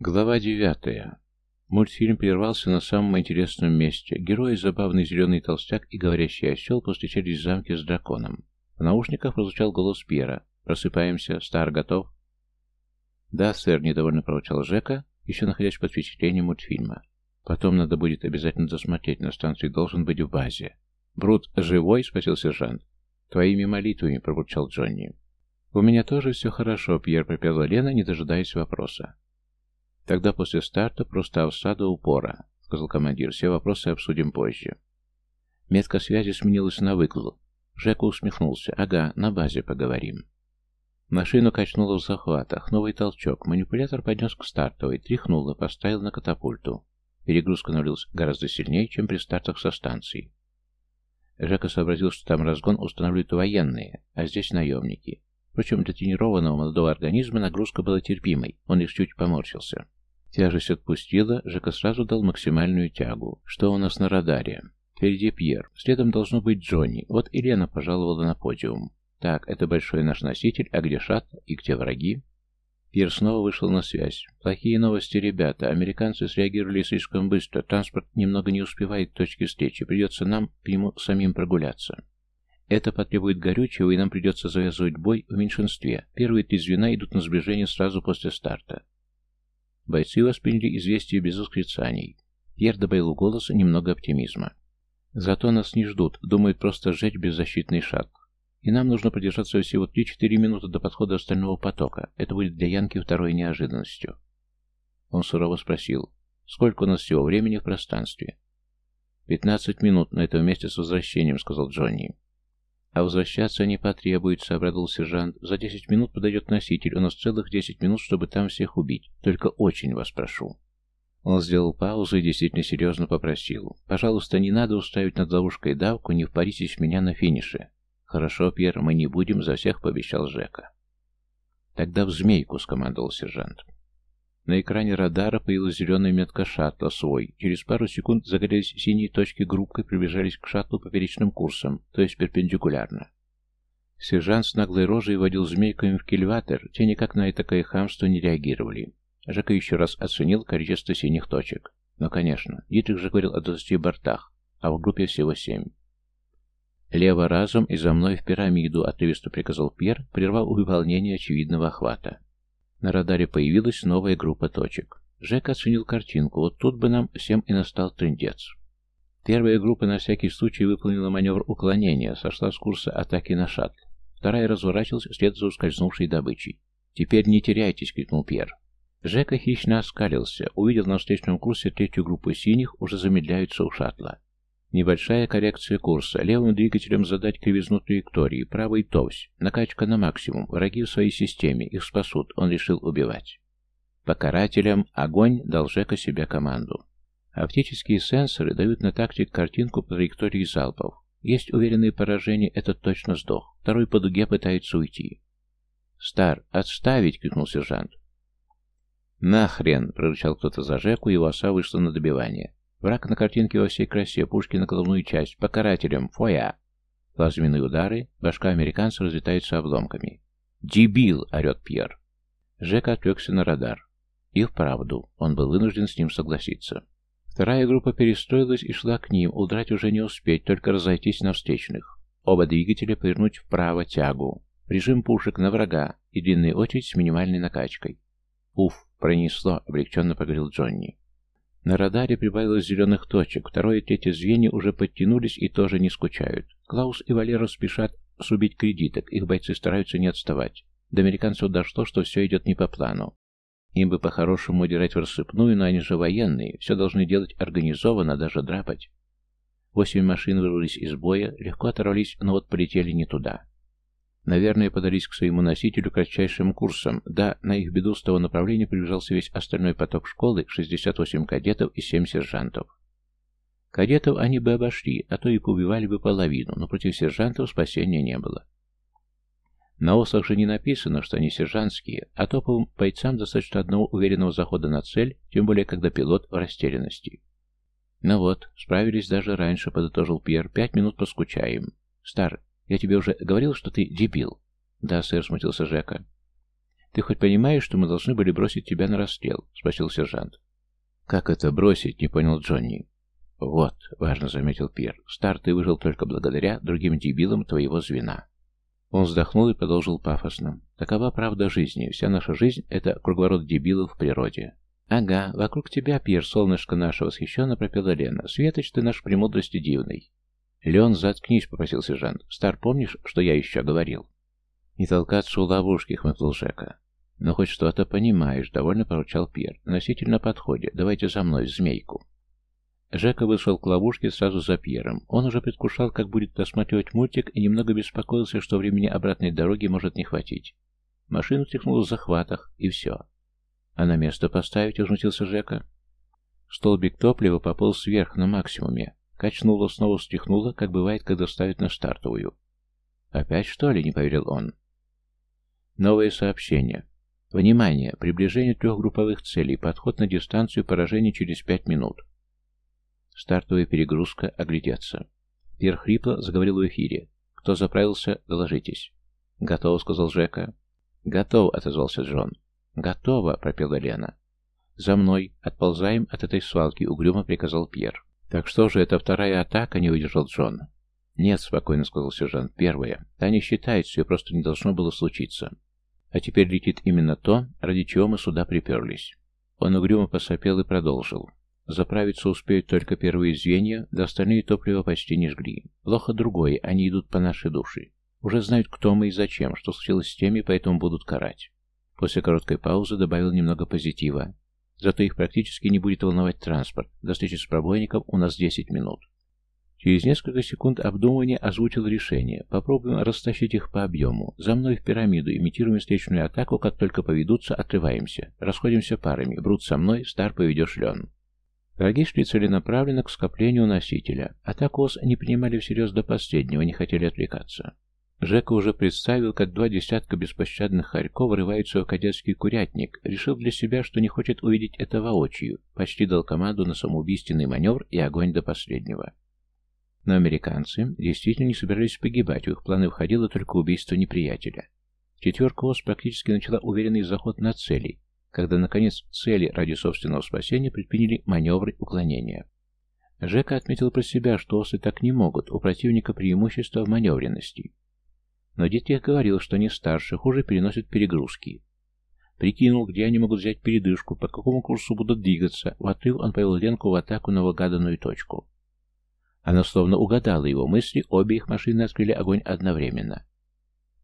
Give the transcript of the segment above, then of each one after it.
Глава девятая. Мультфильм прервался на самом интересном месте. Герои, забавный зеленый толстяк и говорящий осел, повстречались в замке с драконом. В наушниках прозвучал голос Пьера. «Просыпаемся. Стар готов?» «Да, сэр», — недовольно проворчал Жека, еще находясь под впечатлением мультфильма. «Потом надо будет обязательно досмотреть. На станции должен быть в базе». «Брут живой?» — спросил сержант. «Твоими молитвами», — пробурчал Джонни. «У меня тоже все хорошо», — Пьер пропела Лена, не дожидаясь вопроса. «Тогда после старта просто овса упора», — сказал командир. «Все вопросы обсудим позже». Метка связи сменилась на выгл. Жека усмехнулся. «Ага, на базе поговорим». Машину качнуло в захватах. Новый толчок. Манипулятор поднес к стартовой. Тряхнуло, поставил на катапульту. Перегрузка навалилась гораздо сильнее, чем при стартах со станции. Жека сообразил, что там разгон устанавливают военные, а здесь наемники. Впрочем, для тренированного молодого организма нагрузка была терпимой, он лишь чуть поморщился. Тяжесть отпустила, Жека сразу дал максимальную тягу. Что у нас на радаре? Впереди Пьер. Следом должно быть Джонни. Вот и Лена пожаловала на подиум. Так, это большой наш носитель, а где шаттл и где враги? Пьер снова вышел на связь. Плохие новости, ребята. Американцы среагировали слишком быстро. Транспорт немного не успевает к точке встречи. Придется нам к нему самим прогуляться. Это потребует горючего, и нам придется завязывать бой в меньшинстве. Первые три звена идут на сближение сразу после старта. Бойцы восприняли известие без восклицаний. Пьер добавил голоса немного оптимизма. Зато нас не ждут, думают просто сжечь беззащитный шаттл. И нам нужно продержаться всего 3-4 минуты до подхода остального потока. Это будет для Янки второй неожиданностью. Он сурово спросил, сколько у нас всего времени в пространстве? «Пятнадцать минут, но это вместе с возвращением», — сказал Джонни. «А возвращаться не потребуется», — обрадовал сержант. «За десять минут подойдет носитель. У нас целых десять минут, чтобы там всех убить. Только очень вас прошу». Он сделал паузу и действительно серьезно попросил. «Пожалуйста, не надо уставить над ловушкой давку, не впаритесь в меня на финише». «Хорошо, Пьер, мы не будем, за всех пообещал Жека». «Тогда в змейку», — скомандовал сержант. На экране радара появилась зеленая метка шаттла свой. Через пару секунд загорелись синие точки группкой, приближались к шаттлу поперечным курсом, то есть перпендикулярно. Сержант с наглой рожей водил змейками в кильватер, те никак на такое хамство не реагировали. Жека еще раз оценил количество синих точек. Но, конечно, Дитрих же говорил о 20 бортах, а в группе всего семь. «Лево разом и за мной в пирамиду», — отрывисто приказал Пьер, прервав выполнение очевидного охвата. На радаре появилась новая группа точек. Жек оценил картинку. Вот тут бы нам всем и настал трындец. Первая группа на всякий случай выполнила маневр уклонения, сошла с курса атаки на шаттл. Вторая разворачивалась вслед за ускользнувшей добычей. «Теперь не теряйтесь!» — крикнул Пьер. Жека хищно оскалился. Увидел на встречном курсе третью группу синих, уже замедляются у шаттла. Небольшая коррекция курса. Левым двигателем задать кривизну траектории, правый товсь. Накачка на максимум. Враги в своей системе. Их спасут. Он решил убивать. По карателям огонь дал Жека себе команду. Оптические сенсоры дают на тактик картинку по траектории залпов. Есть уверенные поражения, этот точно сдох. Второй по дуге пытается уйти. «Стар, отставить!» — крикнул сержант. «Нахрен!» — прорычал кто-то за Жеку, его оса вышла на добивание. Враг на картинке во всей красе, пушки на головную часть, по карателям, фоя. Плазменные удары, башка американца разлетается обломками. «Дебил!» — орет Пьер. Жека отвлекся на радар. И вправду, он был вынужден с ним согласиться. Вторая группа перестроилась и шла к ним, удрать уже не успеть, только разойтись на встречных. Оба двигателя повернуть вправо тягу. Режим пушек на врага и длинная очередь с минимальной накачкой. «Уф, пронесло», — облегченно поговорил Джонни. На радаре прибавилось зеленых точек, второе и третье звенья уже подтянулись и тоже не скучают. Клаус и Валера спешат срубить кредиток, их бойцы стараются не отставать. До американцев дошло, что все идет не по плану. Им бы по-хорошему удирать в рассыпную, но они же военные, все должны делать организованно, даже драпать. Восемь машин вырвались из боя, легко оторвались, но вот полетели не туда. Наверное, подались к своему носителю кратчайшим курсом. Да, на их беду с того направления приближался весь остальной поток школы, 68 кадетов и 7 сержантов. Кадетов они бы обошли, а то и поубивали бы половину, но против сержантов спасения не было. На осах же не написано, что они сержантские, а топовым бойцам достаточно одного уверенного захода на цель, тем более, когда пилот в растерянности. «Ну вот, справились даже раньше», — подытожил Пьер. «Пять минут поскучаем. Стар, я тебе уже говорил, что ты дебил. Да, сэр, смутился Жека. «Ты хоть понимаешь, что мы должны были бросить тебя на расстрел?» — спросил сержант. «Как это бросить?» — не понял Джонни. «Вот», — важно заметил Пьер, — «Стар ты выжил только благодаря другим дебилам твоего звена». Он вздохнул и продолжил пафосно. «Такова правда жизни. Вся наша жизнь — это круговорот дебилов в природе». «Ага, вокруг тебя, Пьер, солнышко наше, восхищенно пропела Лена. Светоч ты наш премудрости дивный». «Леон, заткнись», — попросил сержант. «Стар, помнишь, что я еще говорил?» «Не толкаться у ловушки», — хмыкнул Жека. «Ну, хоть что-то понимаешь», — довольно поручал Пьер. «Носитель на подходе. Давайте за мной, змейку». Жека вышел к ловушке сразу за Пьером. Он уже предвкушал, как будет досматривать мультик, и немного беспокоился, что времени обратной дороги может не хватить. Машину тряхнула в захватах, и все. «А на место поставить?» — возмутился Жека. Столбик топлива пополз вверх на максимуме. Качнуло, снова встряхнуло, как бывает, когда ставят на стартовую. «Опять, что ли?» — не поверил он. Новое сообщение. Внимание! Приближение трех групповых целей. Подход на дистанцию поражения через пять минут. Стартовая перегрузка, оглядеться. Пьер хрипло заговорил в эфире. «Кто заправился, доложитесь». «Готово», — сказал Жека. «Готов», — отозвался Джон. «Готово», — пропела Лена. «За мной. Отползаем от этой свалки», — угрюмо приказал Пьер. «Так что же, это вторая атака?» — не выдержал Джон. «Нет», — спокойно сказал сержант. «Первая. Та не считается, ее просто не должно было случиться. А теперь летит именно то, ради чего мы сюда приперлись». Он угрюмо посопел и продолжил. Заправиться успеют только первые звенья, да остальные топливо почти не жгли. Плохо другое, они идут по нашей душе. Уже знают, кто мы и зачем, что случилось с теми, поэтому будут карать. После короткой паузы добавил немного позитива. Зато их практически не будет волновать транспорт. До встречи с пробойником у нас 10 минут. Через несколько секунд обдумывания озвучил решение. Попробуем растащить их по объему. За мной в пирамиду, имитируем встречную атаку, как только поведутся, отрываемся. Расходимся парами. Брут со мной, Стар поведешь Лен. Враги шли целенаправленно к скоплению носителя. Атаку ОС не принимали всерьез до последнего, не хотели отвлекаться. Жека уже представил, как два десятка беспощадных хорьков врываются в кадетский курятник, решил для себя, что не хочет увидеть это воочию, почти дал команду на самоубийственный маневр и огонь до последнего. Но американцы действительно не собирались погибать, в их планы входило только убийство неприятеля. Четверка ОС практически начала уверенный заход на цели, когда, наконец, цели ради собственного спасения предприняли маневры уклонения. Жека отметил про себя, что осы так не могут, у противника преимущество в маневренности. Но Дитих говорил, что они старше, хуже переносят перегрузки. Прикинул, где они могут взять передышку, по какому курсу будут двигаться. В отрыв он повел Ленку в атаку на выгаданную точку. Она словно угадала его мысли, обе их машины открыли огонь одновременно.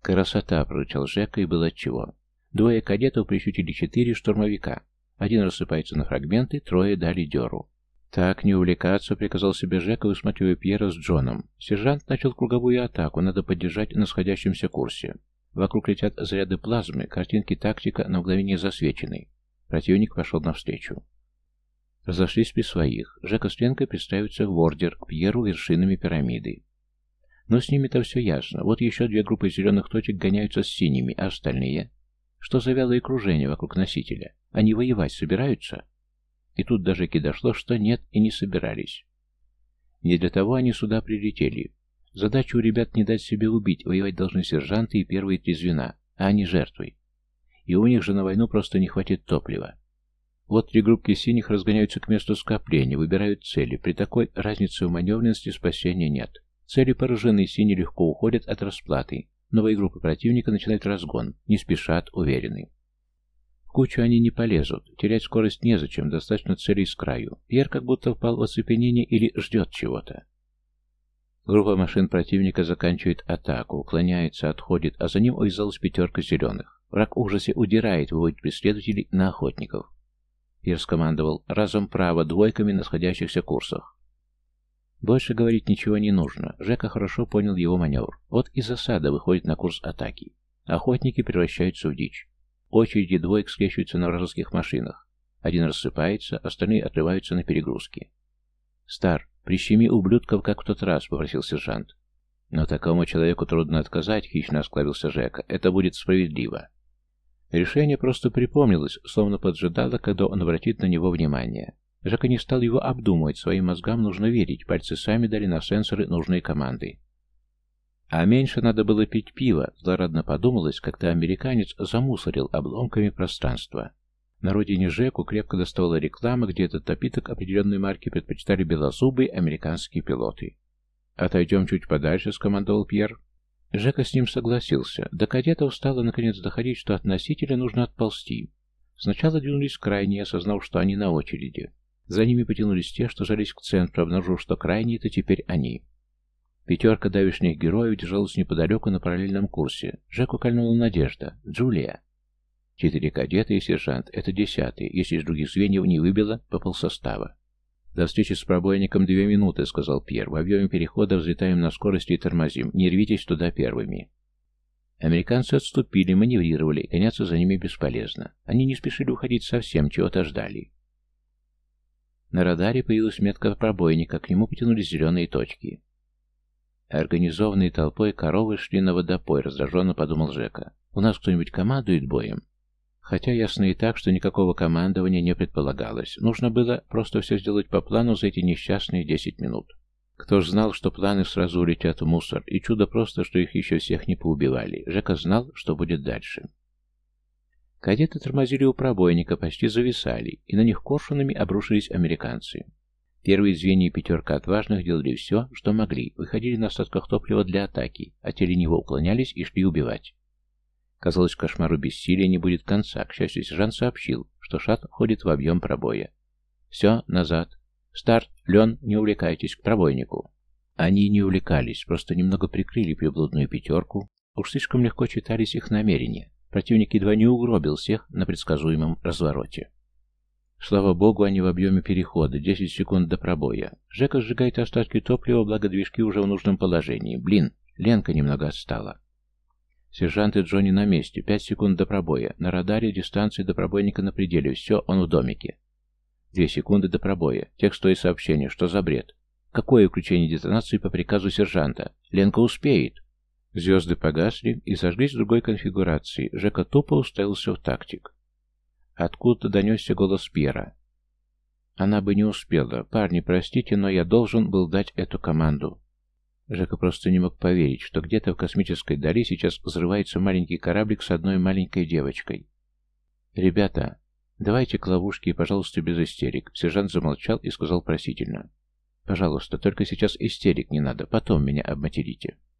«Красота!» — прорычал Жека, и было отчего. Двое кадетов прищутили четыре штурмовика. Один рассыпается на фрагменты, трое дали дёру. «Так, не увлекаться», — приказал себе Жека, высматривая Пьера с Джоном. Сержант начал круговую атаку, надо поддержать на сходящемся курсе. Вокруг летят заряды плазмы, картинки тактика на мгновение засвечены. Противник пошел навстречу. Разошлись при своих. Жека с Ленкой пристраиваются в ордер к Пьеру вершинами пирамиды. Но с ними-то все ясно. Вот еще две группы зеленых точек гоняются с синими, а остальные... Что за вялое кружение вокруг носителя? Они воевать собираются? И тут даже дошло, что нет и не собирались. Не для того они сюда прилетели. Задача у ребят не дать себе убить, воевать должны сержанты и первые три звена, а они жертвы. И у них же на войну просто не хватит топлива. Вот три группки синих разгоняются к месту скопления, выбирают цели. При такой разнице в маневренности спасения нет. Цели поражены, синие легко уходят от расплаты. Новые группы противника начинают разгон, не спешат, уверены. Кучу они не полезут, терять скорость незачем, достаточно целей с краю. Пьер как будто впал в оцепенение или ждет чего-то. Группа машин противника заканчивает атаку, уклоняется, отходит, а за ним увязалась пятерка зеленых. Враг в ужасе удирает, выводит преследователей на охотников. Пьер скомандовал разом право двойками на сходящихся курсах. Больше говорить ничего не нужно. Жека хорошо понял его маневр. Вот и засада выходит на курс атаки. Охотники превращаются в дичь. Очереди двоек скрещиваются на вражеских машинах. Один рассыпается, остальные отрываются на перегрузки. «Стар, прищеми ублюдков, как в тот раз», — попросил сержант. «Но такому человеку трудно отказать», — хищно осклавился Жека. «Это будет справедливо». Решение просто припомнилось, словно поджидало, когда он обратит на него внимание. Жака не стал его обдумывать, своим мозгам нужно верить, пальцы сами дали на сенсоры нужные команды. А меньше надо было пить пиво, злорадно подумалось, когда американец замусорил обломками пространство. На родине Жеку крепко доставала реклама, где этот напиток определенной марки предпочитали белозубые американские пилоты. «Отойдем чуть подальше», — скомандовал Пьер. Жека с ним согласился. До кадетов стало наконец доходить, что от носителя нужно отползти. Сначала двинулись крайние, осознав, что они на очереди. За ними потянулись те, что жались к центру, обнаружив, что крайние-то теперь они. Пятерка давишних героев держалась неподалеку на параллельном курсе. Жеку кольнула надежда. Джулия. Четыре кадета и сержант. Это десятый, если из других звеньев не выбило по полсостава. «До встречи с пробойником две минуты», — сказал Пьер. «В объеме перехода взлетаем на скорости и тормозим. Не рвитесь туда первыми». Американцы отступили, маневрировали, и гоняться за ними бесполезно. Они не спешили уходить совсем, чего-то ждали. На радаре появилась метка пробойника, к нему потянулись зеленые точки. Организованной толпой коровы шли на водопой, раздраженно подумал Жека. «У нас кто-нибудь командует боем?» Хотя ясно и так, что никакого командования не предполагалось. Нужно было просто все сделать по плану за эти несчастные десять минут. Кто ж знал, что планы сразу улетят в мусор, и чудо просто, что их еще всех не поубивали. Жека знал, что будет дальше. Кадеты тормозили у пробойника, почти зависали, и на них коршунами обрушились американцы. Первые звенья пятерка отважных делали все, что могли, выходили на остатках топлива для атаки, а те лениво уклонялись и шли убивать. Казалось, кошмару бессилия не будет конца. К счастью, сержант сообщил, что шат входит в объем пробоя. «Все, назад. Старт. Лен, не увлекайтесь, к пробойнику». Они не увлекались, просто немного прикрыли приблудную пятерку. Уж слишком легко читались их намерения. Противник едва не угробил всех на предсказуемом развороте. Слава богу, они в объеме перехода, 10 секунд до пробоя. Жека сжигает остатки топлива, благо движки уже в нужном положении. Блин, Ленка немного отстала. Сержант и Джонни на месте. Пять секунд до пробоя. На радаре дистанция до пробойника на пределе. Все, он в домике. Две секунды до пробоя. Текст и сообщение. Что за бред? Какое включение детонации по приказу сержанта? Ленка успеет. Звезды погасли и зажглись в другой конфигурации. Жека тупо уставился в тактик. Откуда донесся голос Пьера. Она бы не успела. Парни, простите, но я должен был дать эту команду. Жека просто не мог поверить, что где-то в космической дали сейчас взрывается маленький кораблик с одной маленькой девочкой. «Ребята, давайте к ловушке и, пожалуйста, без истерик». Сержант замолчал и сказал просительно. «Пожалуйста, только сейчас истерик не надо, потом меня обматерите».